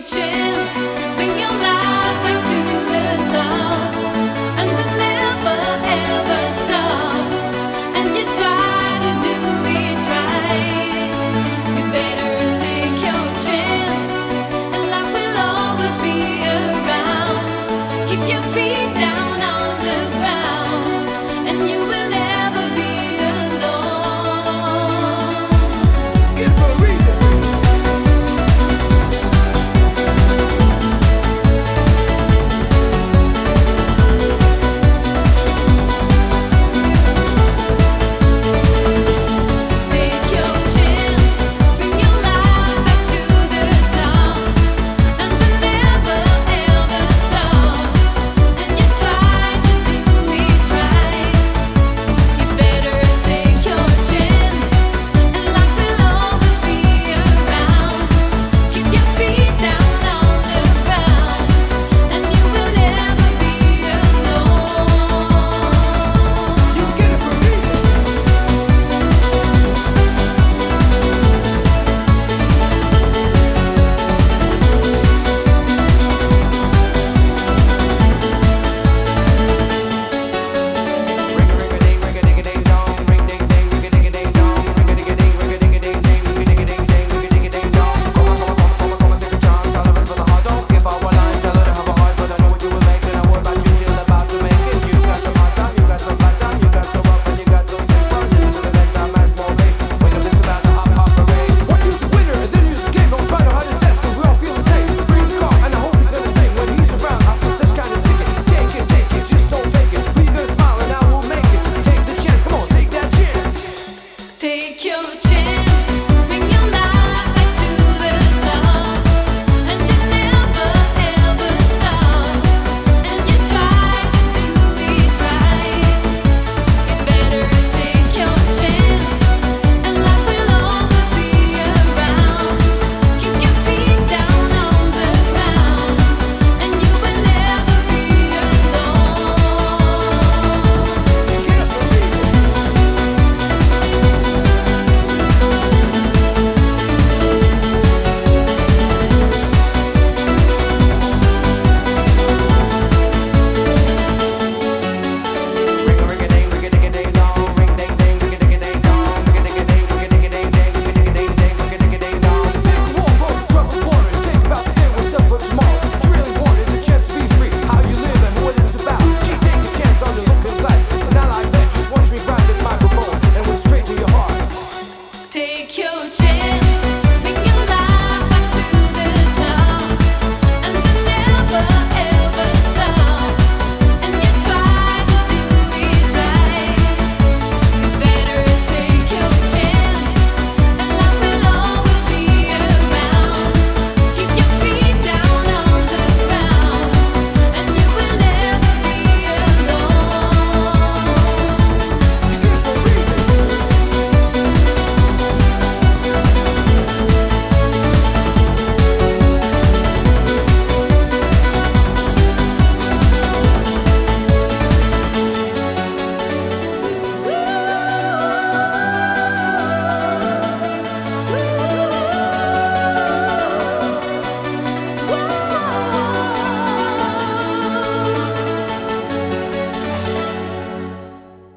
Take your chance.